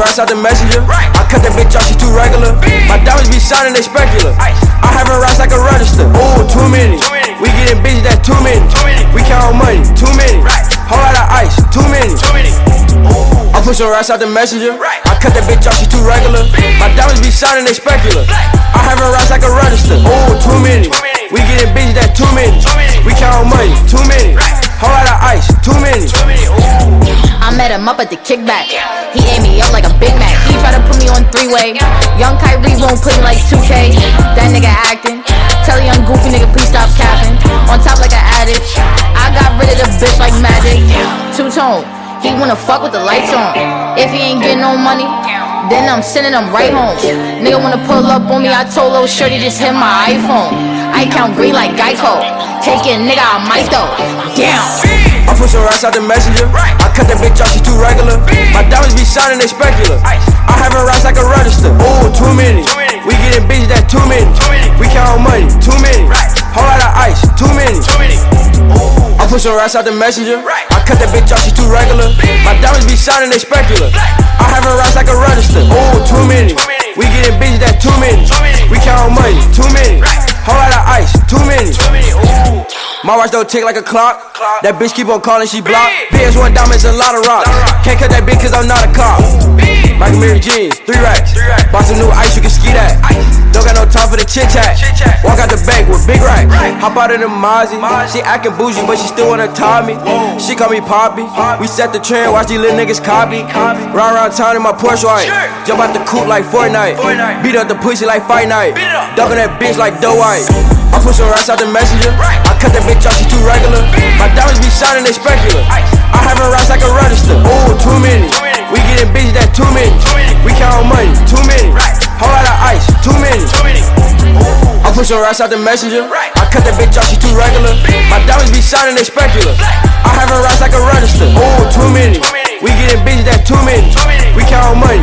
out the messenger. I cut that bitch off, she too regular. My diamonds be shining, they specular. I have her rocks like a register. Ooh, too many. We getting busy, that too many. We count money, too many. Whole lot of ice, too many. I push her rocks out the messenger. I cut that bitch off, she too regular. My diamonds be shining, they specular. I have her rocks like a register. Ooh, too many. We getting busy, that too many. We count money, too many. Met him up at the kickback. He ate me up like a Big Mac. He tried to put me on three way. Young Kyrie won't play like 2K. That nigga acting. Tell a young goofy nigga, please stop capping. On top like an addict. I got rid of the bitch like magic. Two tone. He wanna fuck with the lights on. If he ain't getting no money, then I'm sending him right home. Nigga wanna pull up on me, I told Lil Shorty just hit my iPhone. I count green like Geico. Taking nigga I might though. Damn. I her rocks out the messenger. I cut that bitch off, she too regular. My diamonds be shining, they specular. I have her rocks like a register. Ooh, too many. We getting busy, that too many. We count money, too many. Whole lot of ice, too many. I push her rocks out the messenger. I cut that bitch off, she too regular. My diamonds be shining, they specular. I have her rocks like a register. Ooh, too many. We getting busy, that too many. My watch don't tick like a clock. That bitch keep on calling, she block. Bands, one diamonds, and a lot of rocks. Can't cut that bitch cause I'm not a cop. Mike Amiri jeans, three racks. Bought some new ice, you can ski that. Don't got no time for the chit chat. Walk out the bank with big racks. Hop out of the Mozzie. She acting bougie, but she still wanna tie me. She call me Poppy. We set the trend, watch these little niggas copy. Ride around town in my Porsche white. Jump out the coupe like Fortnite. Beat up the pussy like Fight Night. Ducking that bitch like Doe White. I push her ass out the messenger. I cut that bitch off, she too regular. My diamonds be shining, they specular. I have her rocks like a register. Ooh, too many. We getting busy, that too many. We count money, too many. Whole lot of ice, too many. I push her ass out the messenger. I cut that bitch off, she too regular. My diamonds be shining, they specular. I have her rocks like a register. Ooh, too many. We getting busy, that too many. We count money,